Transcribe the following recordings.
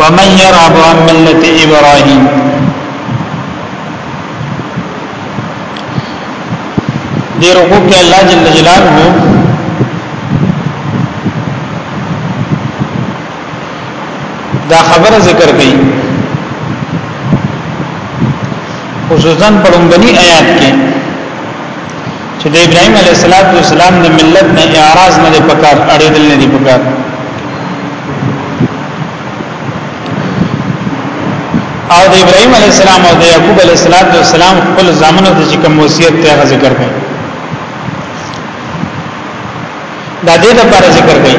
ومن يرغب عن ملة إبراهيم دې رکوع کې الله جل جلاله دا خبره ذکر کړي خصوصا په لومبني آیات کې چې د ابراهيم عليه السلام د ملت نه اعراض نه پکار اړېدل نه پکار او د ابراهيم عليه السلام او د يعقوب عليه السلام خپل ځامنو ته چې کوم وصیت ته ذکر کړي دا دې لپاره ذکر کړي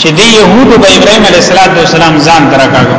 چې د يهودو د ابراهيم عليه السلام ځان ترکاږي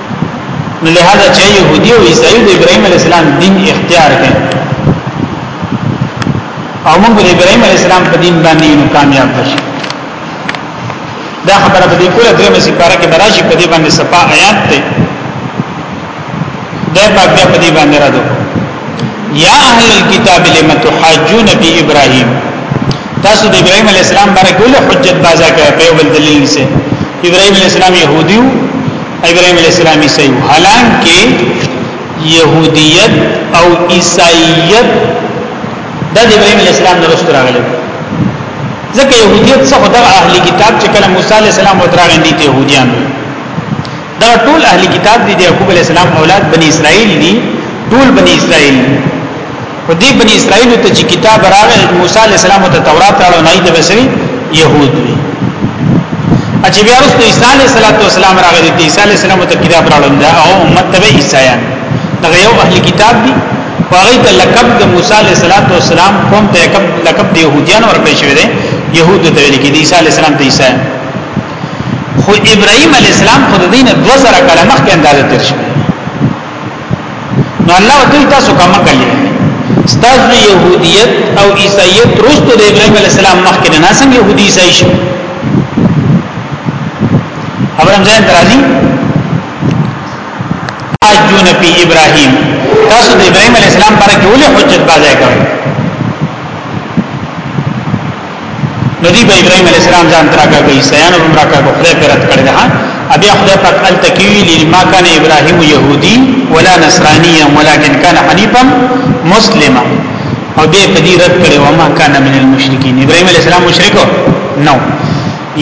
نو لہذا چې يهودي او عیسائی د ابراهيم عليه السلام دین اختیار کړي او موږ د ابراهيم عليه السلام په دین باندې نو کامیاب بشو دا خبره په دې کوله درې مې سپاره کې براشي په دې باندې صفه آیات ته دا په دې باندې راځو یا اهل الكتاب لم تحاجون فی ابراهیم تاسو د ابراهیم علی السلام باندې ګول حجت بازا کوي په بل دلیل سره ابراهیم علی السلام يهودیو ابراهیم علی السلام عیسیو حالانکه يهودیت او عیسایت د ابراهیم علی السلام نه رسول راغلی ځکه يهودیت څخه د اهل کتاب چې کله موسی علی السلام وتراغندي ته يهوديان دا ټول اهل کتاب دي د یعقوب علی السلام اولاد بنی اسرائیل دي ټول بنی اسرائیل او دې بنی اسرائیل ته چې کتاب راغی موسی علی السلام ته تورات راغی نه دی بسوي يهود دي چې بیا رسول عیسی علی السلام راغی دی عیسی علی السلام ته کتاب راغی دا او امت ته عیسایان دا یو اهل کتاب دي هغه ته لقب د موسی علی السلام کوم ته لقب د يهوديان ورکړی شوی دی يهود ته ویل کېږي عیسی علی السلام ته عیسایان خو ابراهيم عليه السلام خو د دین 2000 کال مخکې اندازه تیر شو نو الله دوی تاسو کومه کړی ستاسو يهوديت او عیسایت روستو د ابراهيم عليه السلام مخکې نه ناسم يهودي عیسائی شو ابراهيم ځان درازي اجون پی ابراهيم تاسو د ابراهيم عليه السلام پر کې ولې حجت بازه کوي نو دی به ابراهيم عليه السلام ځان تراکا کوي سيانو هم راکا کو خدای پر رد کړی ده ابي خدای پاک ال تکوي لما كان ابراهيم يهودي ولا نصراني ولكن كان حنيفا مسلما او دې په دې رد کړي وما كان من المشركين ابراهيم عليه السلام مشرک نو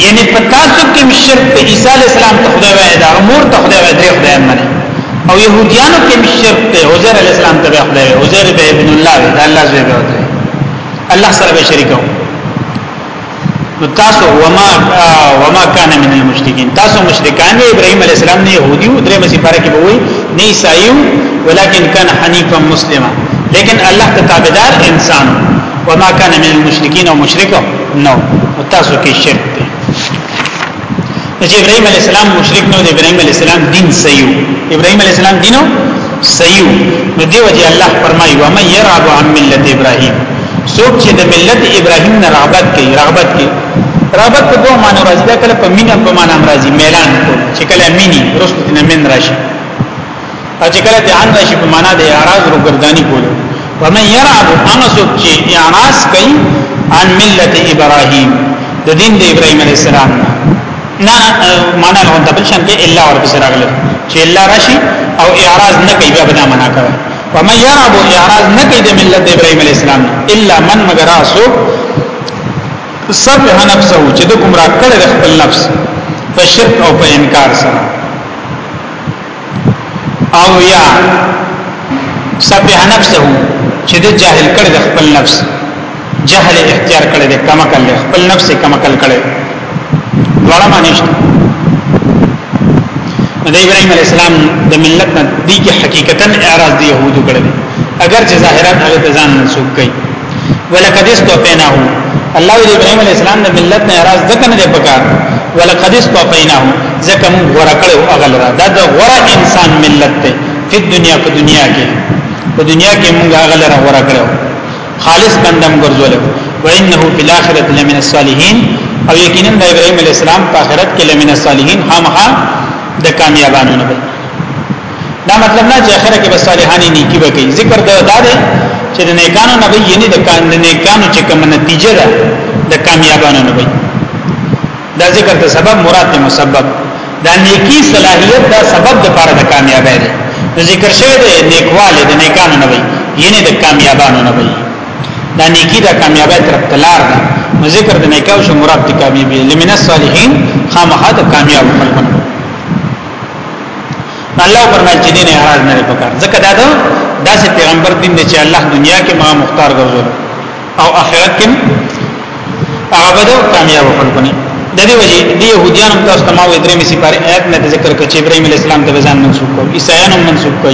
یعنی په تاسو کې مشرک ته عيسى عليه السلام ته خدای وای دا امور ته خدای وای درې خدای منه او يهوديانو کې مشرک ته عزير عليه السلام ته خدای وای عزير به ابن الله دا الله زوی به الله سره به شریکو نو تاسو وما وما کان من المشرکین تاسو مشرکان دی ابراهیم علی السلام نه يهودي او درې مسی پاره کې وای نه عیسایو ولکن کان حنیفا مسلما لیکن الله ته تابعدار انسان وما کان من المشرکین او مشرک نو تاسو کې شرک دی نو چې ابراهيم عليه السلام مشرک نه دی ابراهيم عليه السلام دین صحیح ابراهيم عليه السلام دینو صحیح نو دیو جی الله فرمایي و من يرغب عن ملت ابراهيم څوک چې د ملت ابراهيم نه رغبت کوي رغبت کوي رغبت په دوه معنی راځي دا کله په مینه په معنی راځي ميلان کو چې کله مینی رسول نه من راشي او چې کله ته ان راشي په معنا د اعراض وګردانی کول ومن يرعب انا سوک چې اعراض کوي عن ملت ابراهيم د دین د ابراهيم عليه السلام نه معنا له د بلشن کې الا ور پس راغله چې الا راشي او اعراض نه کوي بیا بنا معنا کوي ومن يرعب اعراض نه کوي د ملت د ابراهيم عليه السلام الا من مگر اسوک سب نفسه چې د ګمرا کړي خپل نفس په شرک او په انکار سره او یا سبح نفسه چې د جاهل کړي د خپل نفس جهل اختیار کړي د کما کړي خپل نفس کما کړي وړه معنی شته د ابراهيم عليه السلام د ملت نه دي کې حقیقتا اعراض دي يهودو کړي اگر چې ظاهرا هغه ځان منسوب کړي ولقد استوفیناه الله دې ابراهيم عليه السلام د ملت نه راز ځکه نه دی پکار ولقد استوفیناه ځکه موږ غوړه کړو اغل را دا د غوړه انسان ملت ته په دنیا په دنیا کې په دنیا کې موږ اغل را غوړه کړو خالص بندم ګرځول و انه فی الاخره لمن الصالحین او یقینا د ابراهيم عليه السلام په آخرت کې لمن الصالحین هم ها د کامیابانو نه دا مطلب نه چې اخر کې بس صالحانه نیکی به کوي ذکر دا ده چې د نیکانو نه وي نه د کان د نیکانو چې کوم نتیجه ده د کامیابانو نه وي دا ذکر ته سبب مراد ته مسبب دا نیکی صلاحیت دا سبب د پاره د کامیابی دی نو ذکر شوی دی نیکواله د نیکانو نه وي ینه د کامیابانو نه وي دا نیکی دا کامیابی تر تلار ده نو ذکر د نیکاو شو مراد د کامیابی لمن الصالحین خامخا د کامیاب خلقونه الله فرمایي چې دین اعراض نه پکار ځکه دا ده داسې پیغمبر دین دی چې الله دنیا کې ما مختار ګرځول او آخرت کې هغه به کامیاب خلکو نه د دې وجه د يهوديان هم تاسو تمام درې مې سپاره آیات نه ذکر کړ چې ابراهيم عليه السلام ته ځان منسوب کړ عيسایانو منسوب کړ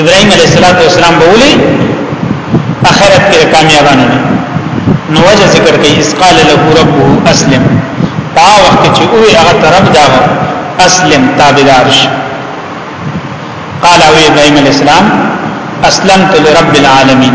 ابراهيم عليه السلام بولی اخرت کې کامیابانه نو وجه ذکر کوي اس قال له ربه اسلم په وخت چې او هغه طرف دا اسلم تابعدار شي قال او ابراهيم عليه السلام اسلمت لرب العالمين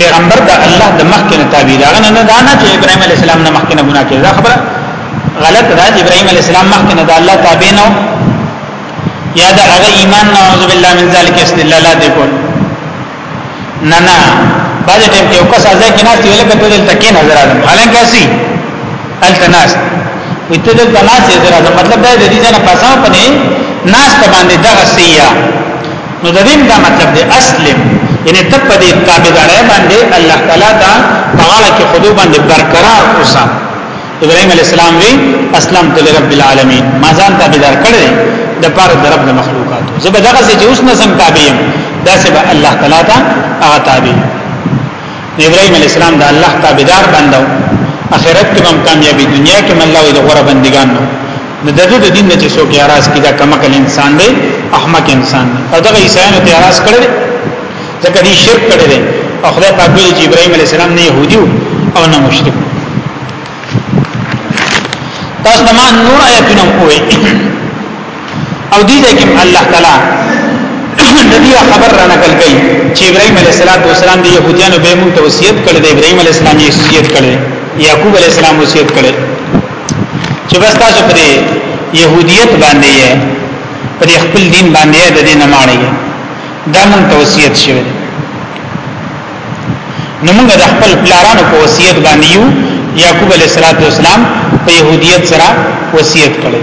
پیغمبر د الله د مخکې نه تابع دا نه نه دا نه چې ابراهيم عليه السلام نه مخکې نه ګناه کړې دا خبره غلط ده چې ابراهيم عليه السلام مخکې نه د الله تابع نه یا دا هغه ایمان نعوذ بالله من ذلک استدلالات دی کول نه نه بعد ټیم کې یو کس ازای کې ناس ویل کته دلته کې نظر اعظم حالانکه اسی التناس وي ته دلته ناس یې درته مطلب دا دی چې نه پاسه پنه ناس ته باندې دغه سیه نو د دې دا مطلب دی اسلم یعنی ته په دې تابعداري باندې الله تعالی دا پغاړه کې خودو باندې برقرار اوسه ابراهيم عليه السلام وی اسلام ته رب العالمین ما ځان تابعدار کړی د پار د رب د مخلوقات زبر دغه چې اوس نه سم تابع يم دا سبا الله تعالی ته هغه تابع ابراهيم عليه السلام د الله تابعدار بندو اخرت کې هم کامیابی دنیا کې الله وي د غره بندگان نو د دغه د دین چې څوک اعتراض کیدا کمکل انسان دی احمق انسان دی او دغه عیسایانو ته اعتراض کړي ځکه دې شرک کړي دي او خدای پاک ویل چې ابراهيم عليه السلام نه يهودي او نه مشرک تاسو ما نور آیتونه کوی او دې ځای کې الله تعالی د دې خبر را نقل کړي چې ابراهيم عليه السلام د يهودانو به مونږ توصيت کړي د ابراهيم عليه السلام یې وصیت کړي يعقوب عليه السلام وصیت کړي چې بس تاسو پر يهوديت باندې یې پر خپل دین باندې د دې نه ماړی دا مونږ توصيت شوی نو موږ د خپل پلارانو په وصیت باندې یو يعقوب عليه السلام په يهوديت سره وصیت کړی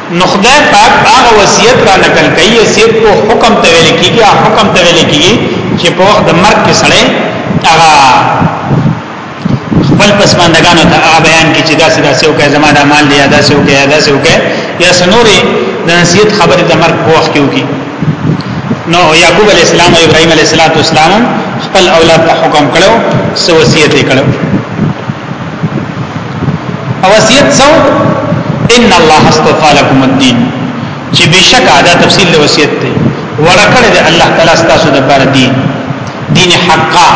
نو خدای پاک هغه وصیت را نقل کوي وصیت کو حکم ته ویل کیږي حکم ته ویل کیږي چې په وخت د مرګ کې سړی هغه خپل پسماندګانو ته هغه بیان کې چې داسې داسې وکړي زما د مال دی داسې وکړي داسې وکړي یا سنوري د نصیحت خبره د مرګ په وخت کې وکړي نو یعقوب علی السلام او ابراهیم علی السلام خپل اولاد ته حکم کړو سو وصیت کړو او وصیت سو ان الله استوفى لكم الدين چې بشکا دا تفصیل له وصیت دی ورکړه د الله تعالی ستاسو د پر دین دین حقا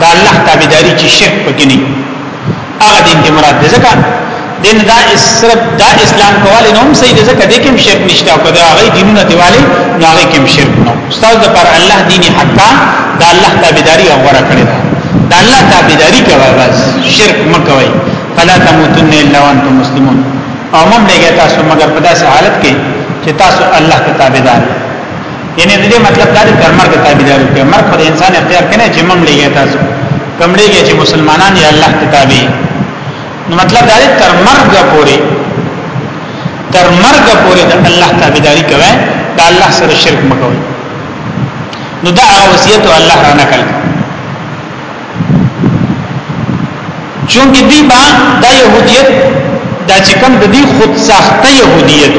دا الله تابعداري چې شرک پکې نه هغه دین دی مراد ده ځکه دین دا صرف دا اسلام کول نه هم صحیح ده ځکه د کوم شرک نشته او دا هغه دینونه دیواله نه هغه کوم شرک نه استاد د پر الله دین حقا د الله تابعداري او غره کړی دا د الله تابعداري کوي بس شرک مکوي فلا تموتن الا وانتم مسلمون او مم لګی تاسو مگر په داسې حالت کې چې تاسو الله ته تابعدار یعنی دې مطلب دا دی تر مرګ تابعدار کې مرګ پر انسان اختیار کنه چې مم لګی تاسو کم لګی چې مسلمانان یا الله ته تابع نو مطلب دا دی تر مرګ پورې تر مرګ پورې د الله تابعداري کوي د الله سره شرک مکوي نو دا وصیت الله را نقل چونکه دی با د يهودیت دا چې کوم د دې خود ساخته يهودیت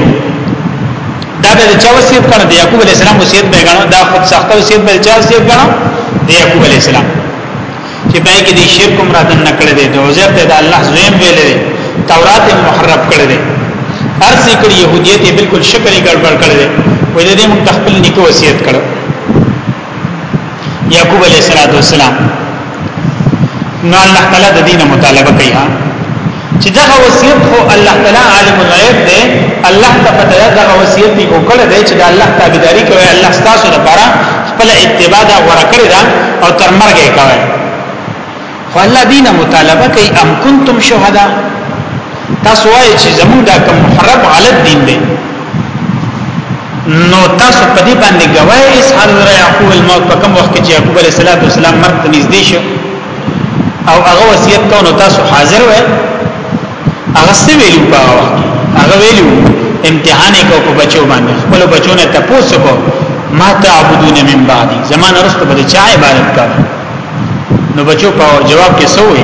دا به چا وصیت کړه د یعقوب علی السلام وصیت به غواړي دا خود ساخته وصیت به چا وصیت غواړي د یعقوب علی السلام چې پای کې دې شرک هم راتن نکړي دي د عزیر ته د الله زویم ویل دي تورات محرب کړي دي هر څه کړي يهودیت بالکل شکل ګډوډ کړي دي وې دې موږ خپل نیکو وصیت کړو یعقوب علیه السلام نو الله تعالی د دینه مطالبه کوي چې دا وصیت خو الله تعالی عالم الغیب دی الله تعالی دا وصیت دی او کړه دی چې دا الله تابعداري کوي الله ستاسو لپاره خپل اتباع دا غوړه کړی دا او تر مرګ یې کوي خو الله دینه مطالبه کوي ام کنتم شهدا تاسو وایي چې زموږ دا کوم محرم غلط دین دی نو تاسو په دې باندې گواهی اسحاق یعقوب الموت په کوم وخت کې یعقوب علیه السلام مرګ ته نږدې شو او هغه وصیت کو نو تاسو حاضر وای هغه څه ویلو په وخت هغه ویلو امتحان کو په بچو باندې خپل بچو نه تاسو کو ما تعبدون من بعدي زمان رسته به چا عبادت کړ نو بچو په جواب کې سوې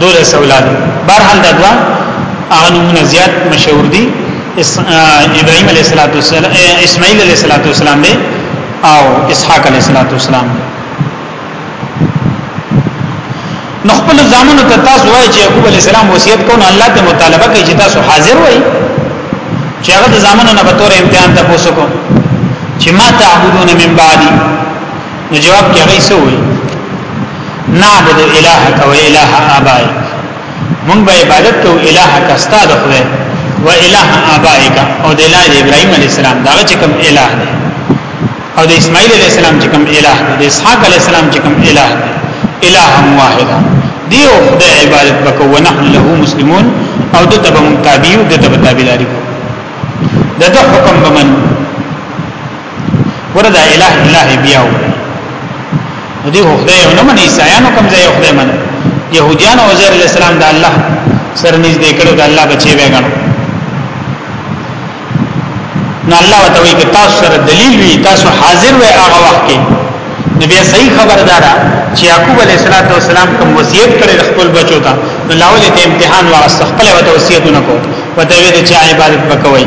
دولس اولاد برحال دا دوا هغه نمونه زیات مشهور دي ابراهيم عليه السلام اسماعيل عليه السلام دی او اسحاق عليه السلام دی نو خپل ځامنو ته تاسو وایي چې يعقوب عليه السلام وصیت کوي الله ته مطالبه کوي چې تاسو حاضر وئ چې هغه د ځامنو نه به تور امتحان تاسو کو چې ما تعبدون من بعدي نو جواب کې هغه څه وایي نعبد الهک و اله ابای مونږ به عبادت کوو الهک استاد خدای و اله ابایک او د اله ابراهیم علی السلام دا چې کوم اله دی او د اسماعیل علی السلام چې کوم اله دی د اسحاق علی السلام چې کوم اله دی اله واحد دی او خدای عبادت وکړو ونحن له مسلمون او د تبع متابعو د تبع تابعداري د حکم بمن وردا الہ الہ بیا و دې خدای یو نه مني عیسایانو کوم ځای خدای مني يهوديان او عزير عليه السلام د الله سره نږدې کړو د الله بچي وي غنو نو الله وتوي کې تاسو سره دلیل وي تاسو حاضر وي هغه وخت کې نبی صحیح خبردار چې يعقوب عليه السلام کوم وصیت کړی خپل بچو ته نو لاول ته امتحان واغست خپل وته وصیتونه کو وته وی چې عبادت وکوي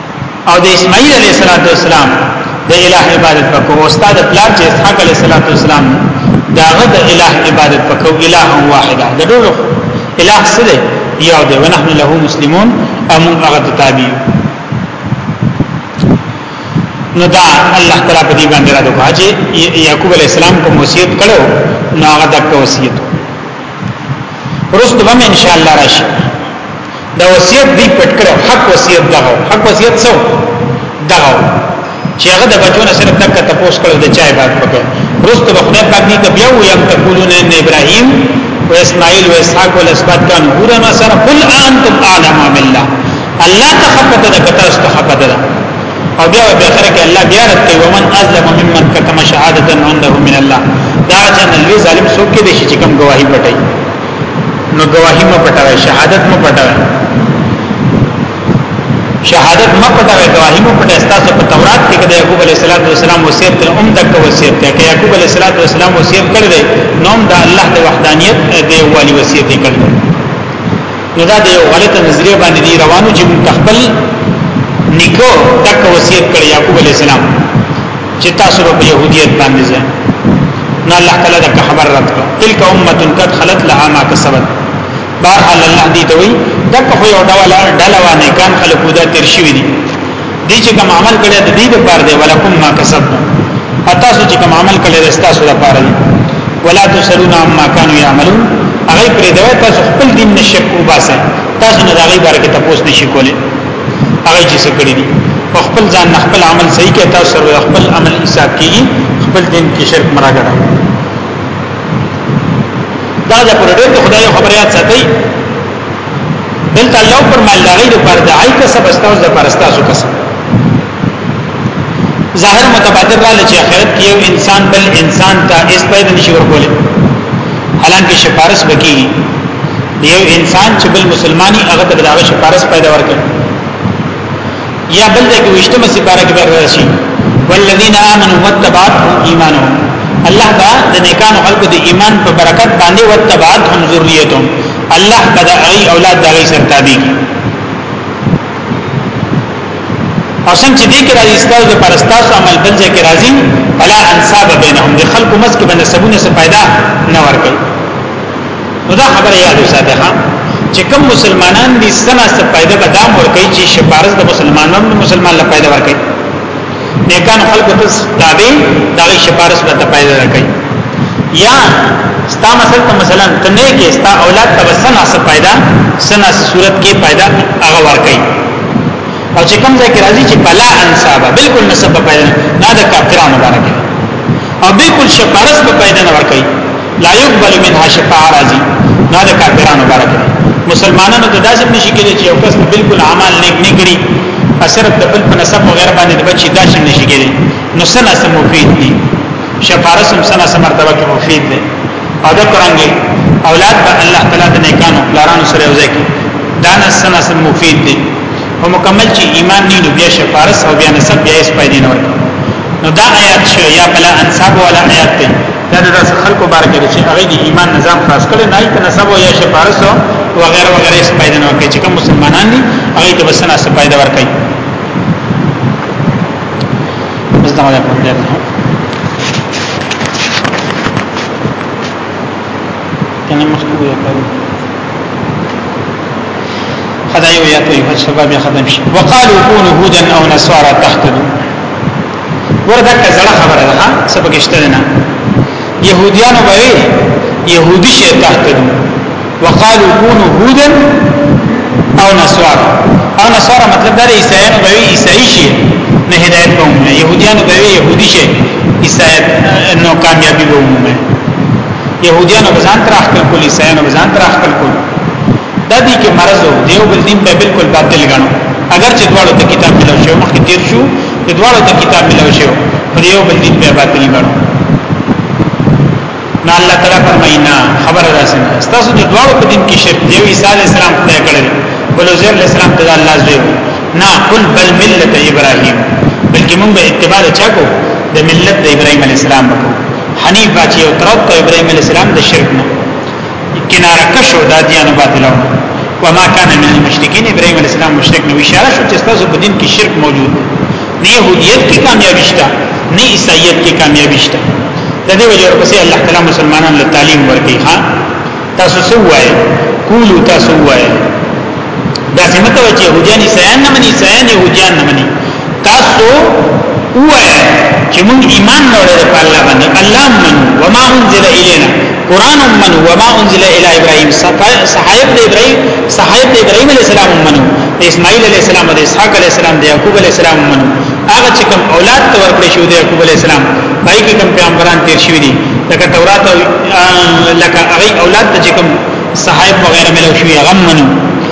او د اسماعیل علیه السلام د الٰه عبادت وکړو استاد پلار چې اسحاق علیه السلام داغه د الٰه عبادت وکړو الٰه واحده د ټول الٰه سره یو دی ونحن له مسلمون ام هغه تابع نو دا الله تعالی په دې باندې را دوه چې یعقوب علیه السلام کوم وصیت کړو نو هغه د وصیت ورست به ان شاء الله راشي دا وصیت دی پټ کړو حق وصیت دا حق وصیت څو دا چې هغه د بچو نه صرف تک تپوس کړو د چای باد پکې ورست به خدای پاک دی بیا و یم تقولون ان ابراهیم و اسماعیل و اسحاق و الاسباط کان هورا ما سره قل انتم اعلم بالله الله تخفت ده کتاست خفت ده او بیا په اخر کې الله بیا رد کوي ومن ازلم ممن کتم شهادت عنده من الله دا چې نلوي ظالم څوک دی چې کوم گواہی پټي نو گواہی مو پټوي شهادت مو پټوي شهادت مو پټوي گواہی مو پټه تاسو په تورات کې کده یعقوب علی السلام وصیت ته هم دک وصیت ته یعقوب علی السلام وصیت کړی نو دا الله د وحدانیت دی والی وصیت کړی نو دا د یو غلط نظریه باندې دی روانو چې موږ خپل نیکو تک وصیت کړ یعقوب علی السلام چې تاسو په يهودیت باندې ځئ نو الله تعالی دا خبر رات کړ تلک امه قد خلت لها ما کسبت بار الله دې دوی دغه یو ډول ډلوانه کان خلقو دا تیر شوی دي دې چې کوم عمل کړی د دې لپاره دی ولکم ما کسب اته چې کوم عمل کړی د تاسو لپاره دی ولا تسلون عما كانوا يعملون هغه پرې دا تاسو خپل دین نشک وباسه تاسو نه هغه باره کې تاسو نشي کولای هغه چې څه کړی دی په خپل ځان خپل عمل صحیح کې تاسو سره خپل عمل حساب کیږي خپل دین کې شرک مراګړه دا د پرډې خدای خبره یاد ساتي دلته الله فرمایل دا غي د پر دای کسب استاو د پرستا سو کسب ظاهر متبادر را لچې اخرت کې یو انسان بل انسان ته اس پیدا نشي ورکول حالانکه شفارس بکی یو انسان چې بل مسلمانی هغه ته دغه شفارس پیدا ورکړي یا بل د وشتمه سپاره کې پیدا شي والذین آمنوا واتبعتهم ایمانهم الله دا د نیکانو خلقو د ایمان په برکت باندې وتبعت هم ذریتهم الله بدا ای اولاد دا غي سره تابع کی او څنګه چې دې کې راځي ستاسو د پرستاسو عمل بل ځای کې راځي فلا انصاب بینهم د خلکو مس کې باندې سبونه څه پیدا نه ورکړي نو دا خبره یاد وساته ها چې کوم مسلمانان دې سنا څه پیدا به دام ورکړي چې شپارس د مسلمانانو مسلمان لا پیدا ورکړي نیکان خلق ته تابع دا شفارس به ته پیدا کوي یا ستا مثلا ته مثلا ته نه کې ستا اولاد ته وسنه څه پیدا سنه صورت کې پیدا هغه ور کوي او چې کوم ځای کې راځي چې بلا انصاب بالکل نسب پیدا نه دا کافرانو باندې او بالکل شفارس به پیدا نه ور کوي لا يقبل منها شفاعه راځي دا د کافرانو لپاره دی مسلمانانو ته داسې نشي کېږي چې یو کس بالکل اعمال نیک نه کړي او صرف د بل په نسب او غیر باندې د بچي داسې نشي کېږي نو سنا سم مفید دي شفاعه سم سنا سم مرتبه کې مفید دي او دا قرانګي اولاد به الله تعالی د نیکانو پلارانو سره یو ځای کې دا نه سنا سم مفید دي او مکمل چې ایمان نه نو بیا شفاعه او بیا نسب بیا اس پیدا نه ورته نو دا آیات شو یا بلا انصاب ولا آیات ته دا د داس خلکو بار کې چې هغه د ایمان نظام خاص کړي نه ایت نسب او یا شپارسو وغیرہ وغیرہ اس پیدا نه کوي چې کوم مسلمانان دي هغه ته وسنه څه پیدا ور کوي بس دا نه کوم دی کنه مخکې یو کار خدای یو یا کوي په سبب ختم شي وقالو كونوا هودا او نصارى تهتدوا وردا کزړه خبره ده سبقشته نه يهوديان به يهودي شي تحتد وقالوا كونوا هودا او نصارى او نصارى مطلب دا عیسایانو به عیسائی شي نه هدایت به ومنه يهوديانو به يهودي شي عیسایت نو کامیابی به ومنه يهوديانو به ځان تر اخر کول عیسایانو به ځان تر اخر کول دا دي کې مرزو دیو بل دین به بالکل باطل غنو اگر چې دواړو ته کتاب ملو شو مخکې تیر شو د دوړو ته کتاب ملو شو په یو بل دین په باطل ګڼو نو الله تعالی فرمایي نه خبره راځي تاسو د دوړو په دین کې شرک دی عیسی علی السلام خدای کړل بل عزیر علی السلام ته الله زوی نه قل بل ملت ابراهیم بلکې موږ اتباع چا کو د ملت د ابراهیم علی السلام کو حنیف باچی او طرف ته ابراهیم علی السلام د شرک نه کناره کشو د ادیان باطلو وما كان من المشرکین ابراهیم علیه السلام مشرک نو اشاره شو چې تاسو په دین کې شرک موجود نه يهودیت کې کامیابی شته نه عیسایت کې کامیابی شته د دې وجه ورپسې الله تعالی مسلمانانو له تعلیم ورکړي ها تاسو څه وایي قولو تاسو وایي دا څنګه چې يهوديان عیسایان نه مني عیسایان يهوديان نه مني تاسو وای چې موږ ایمان نه ورته په الله باندې الله من وما انزل الینا قران من وما انزل الی ابراهیم صحائف د ابراهیم صحائف د ابراهیم علی السلام من اسماعیل علی السلام د اسحاق علی السلام د یعقوب علی السلام من هغه چې کوم اولاد ته ورکړی شو د یعقوب علی السلام پای کې کوم پیغمبران تیر شوی دي لکه تورات لکه هغه اولاد ته چې کوم صحائف وغیرہ ملو شوی هغه منو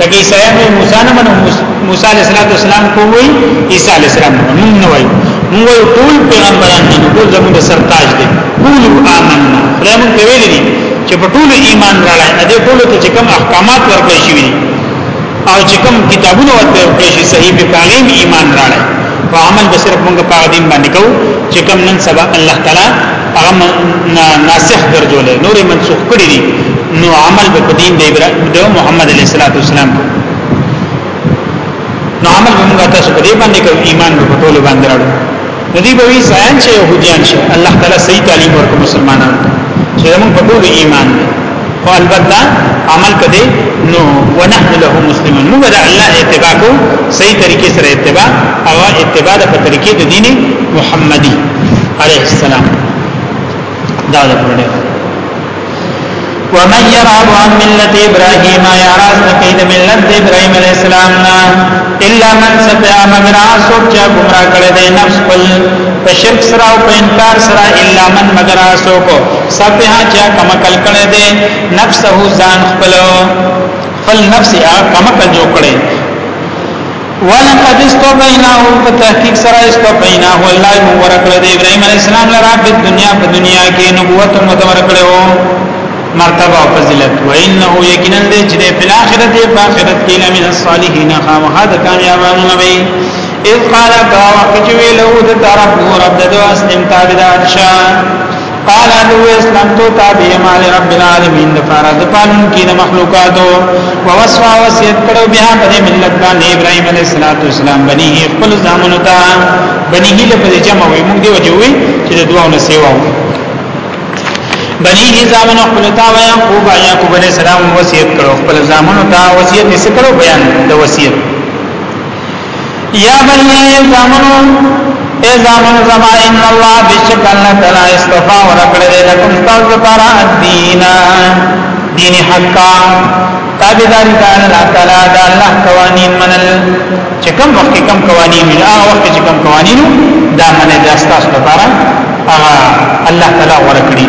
لکه عیسایان وی موسی نه منو موسی علیہ السلام کو وی عیسی علیہ السلام مونږ نه وایو مونږ وایو ټول پیغمبران دي ټول زموږ سرتاج دي ټول آمنا خدای مونږ ته ویلي دي چې په ټول ایمان راړای دې ټول ته چې کوم احکامات ورکړي شوی او چې کوم کتابونه ورکړي شي صحیح په تعلیم ایمان راړای په عمل به صرف مونږ په دین باندې کوو چې کوم نن سبا الله تعالی هغه ناسخ ګرځول نور منسوخ کړی دي نو عمل په دین د ابراهیم د محمد علیه السلام نو عمل موږ تاسو په دې باندې کوي ایمان په ټولو باندې راړو نو دی به وی ځان چې يهوديان شي الله تعالی صحیح تعلیم ورکړي مسلمانانو چې موږ په ټولو ایمان دی خو البته عمل کدی نو ونحن له مسلمون موږ د الله اتباع کو صحیح طریقې سره اتباع او اتباع د طریقې د دین محمدي عليه السلام دا د پرده ومن يرغب عن ملة إبراهيم يعرض نقيد ملة إبراهيم عليه السلام إلا من سبع مگر آسوک چا گمرا کرده نفس پل په شرک سره او په انکار سره الا من مگر اسو کو سپها چا کما کل کړه دې نفسه ځان خپل خپل نفس یا کما کل جوړ کړي ولقد استبیناه په تحقیق سره استبیناه الله مبارک له ابراهیم علی السلام لرا په دنیا په دنیا کې نبوت متور کړو مرتبه او فضیلت و انه یقینا دې چې په آخرت په آخرت کې لمن الصالحین خامخا د کامیابانو نبی اذ قال قاوه چې ویلو د رب رب د اسلم تابعدار شه قال ادو اسلام تو تابع مال رب العالمین لپاره د پالون کې د مخلوقاتو ووسوا وصیت کړو بیا په ملت باندې ابراهیم علیه السلام بنی خپل زامنو ته بنی له په جمع وي موږ دی وجوي چې د دوه نه سیوا وي بنی هی زامن خپل تا و یعقوب یعقوب علیہ السلام وصیت کړو خپل زامن تا وصیت نس کړو بیان د وصیت یا بل یې زامنو اے زامن زما ان الله بشک الله تعالی استفا ورکړه دې لکم تاسو لپاره دین دین حقا تابعداري د الله تعالی د الله قوانین منل چې کوم وخت کوم قوانین وي هغه وخت چې کوم قوانین دا منه د تاسو لپاره هغه الله تعالی ورکړي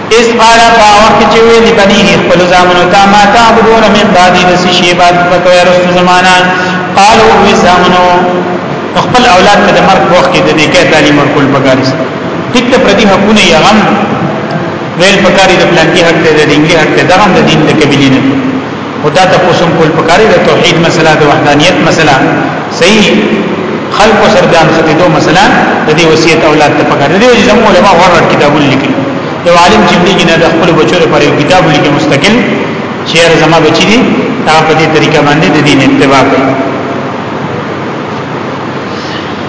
اس پالا په وخت چې ویل بنی خپل زامنو ته ما تعبدون من بعد د شی عبادت وکوي رسو زمانہ قالو وی زامنو خپل اولاد ته د مرګ وخت کې د دې کې تعلیم ورکول پکاري ټیک ته پردي حقونه یې غم ویل پکاري د پلان کې حق ته د دې حق ته د غم د دین د کبیلینه خدا ته پوسم کول پکاري د توحید مسله د وحدانیت مسله صحیح خلق سر ځان ختیدو مسله د دې وصیت اولاد ته پکار دی چې زموږ علما ورور کتابونه لیکي یو عالم چې دې نه د خپل بچو لپاره یو کتاب لیکي مستقل چې هر زما بچی دي هغه په دې طریقه باندې د دین اتباع کوي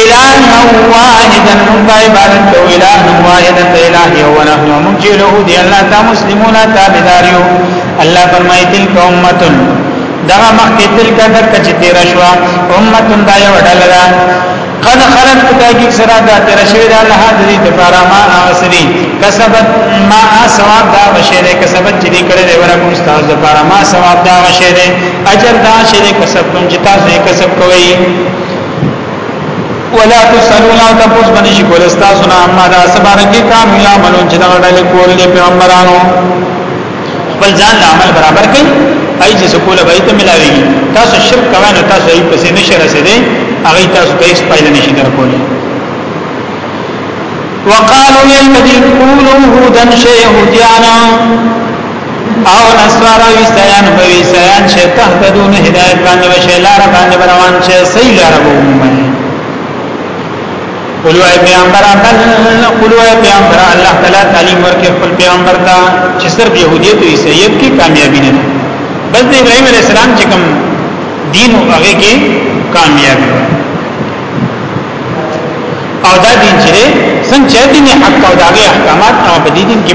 الها واحدا من عبادت کو الها واحدا اله یو ونحن مجله دی الله تا مسلمون تابعداریو الله فرمای تلک امتن دا مخکې تلک دک چې تیر شو امتن دا یو ډلرا قد خلق تاکي سره دا تیر شوی دا الله دې تفارا ما اسری کسبت ما ثواب دا وشه دې کسبت چې دې کړې دې ورکو استاد لپاره ما ثواب دا وشه دې اجر دا شه دې کسب کوم چې تاسو یې کسب کوئ ولا تسالون او تاسو باندې شي کول تاسو نه اما دا سبانه کې کانو یا عملون چې دا ډلې کول دي پیغمبرانو خپل ځان له عمل برابر کړي اي چې سکول به ته ملاوي تاسو شرک کوئ نو تاسو یې پسې نشه رسیدي هغه تاسو ته هیڅ پایله نشي درکولای وقالوا يا الذين قولوا هدى شيء هديانا او نصارا عیسایان به عیسایان شه تهدون هدایت باندې وشه لار باندې روان شه صحیح لار به ومني قلو اے پیامبر قلو اے پیامبر الله تعالی تعلیم ورکړي خپل پیامبر ته چې صرف يهودیت او عیسایت کې کامیابی نه بس د ابراهیم علی السلام چې کوم دین او هغه کې کامیابی او دا دین چې څنګه دین حق او دغه احکامات او بدیدین کې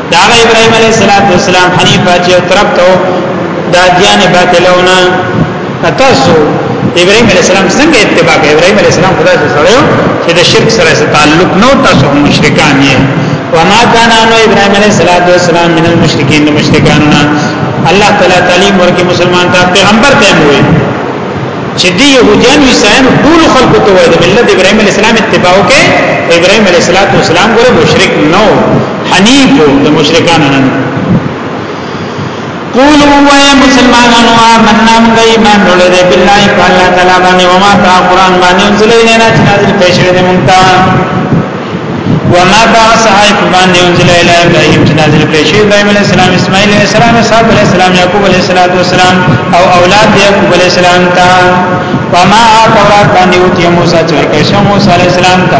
دا ابراهيم عليه السلام حنيف چې طرف ته دا ديانه باطلونه تاسو ابراهيم عليه السلام څنګه اتباع کوي ابراهيم عليه السلام خدای سره سره چې د شرک سره تعلق نو تاسو مشرکان یې وما كان انه ابراهيم عليه السلام من المشركين مشرکان الله تعالی تعلیم ورکړي مسلمان ته پیغمبر ته وي چې دی يهوديان عیسایان ټول خلکو ته وایي د ملت ابراهيم عليه السلام اتباع وکړي ابراهيم عليه السلام ګوره مشرک نو حنیف د مشرکانو نه قولوا وای مسلمانانو آمنا موږ ایمان ورولې دې بالله تعالی تعالی باندې او ما تا قران باندې انزلې نه نه نازل پېښې دې موږ تا وما تا صحائف باندې انزلې اله ابراهیم چې نازل پېښې ابراهیم علیه السلام اسماعیل علیه السلام اسحاق علیه السلام یعقوب علیه السلام او اولاد یعقوب علیه السلام تا وما تورات باندې او تی موسی چې کښه موسی علی السلام ته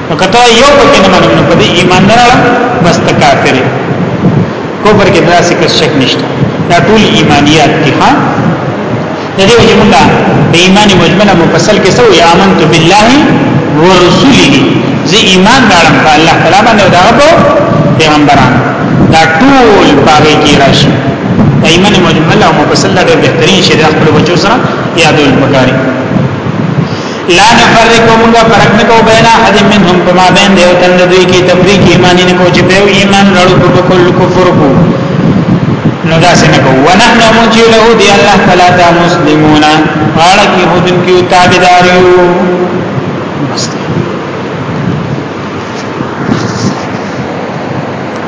نو کته یو پکې نه منم نو په دې ایمان نه راړم بس ته کافر کوپر کې دراسه کې شک نشته دا ټول ایمانیات دي ها د دې وجه موږ د ایمان مجمله مفصل کې سوې امنت بالله ورسوله زه ایمان راړم په الله تعالی باندې او دا په پیغمبرانو دا ټول باغې کې راشي ایمان مجمله او مفصل دا بهترین شی د خپل وجو سره یادول پکاري لا نفرق موږ فرق نه کوو بین احد منهم فما بین دیو تن دوی کې تفریق ایمان نه کو چې په ایمان لړو په کل کفر کو نو دا څنګه کو ونحن موږ له دی الله تعالی ته مسلمون غاړه کې هودن کې تابعدار یو